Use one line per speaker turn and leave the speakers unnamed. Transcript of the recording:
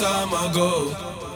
a long time ago.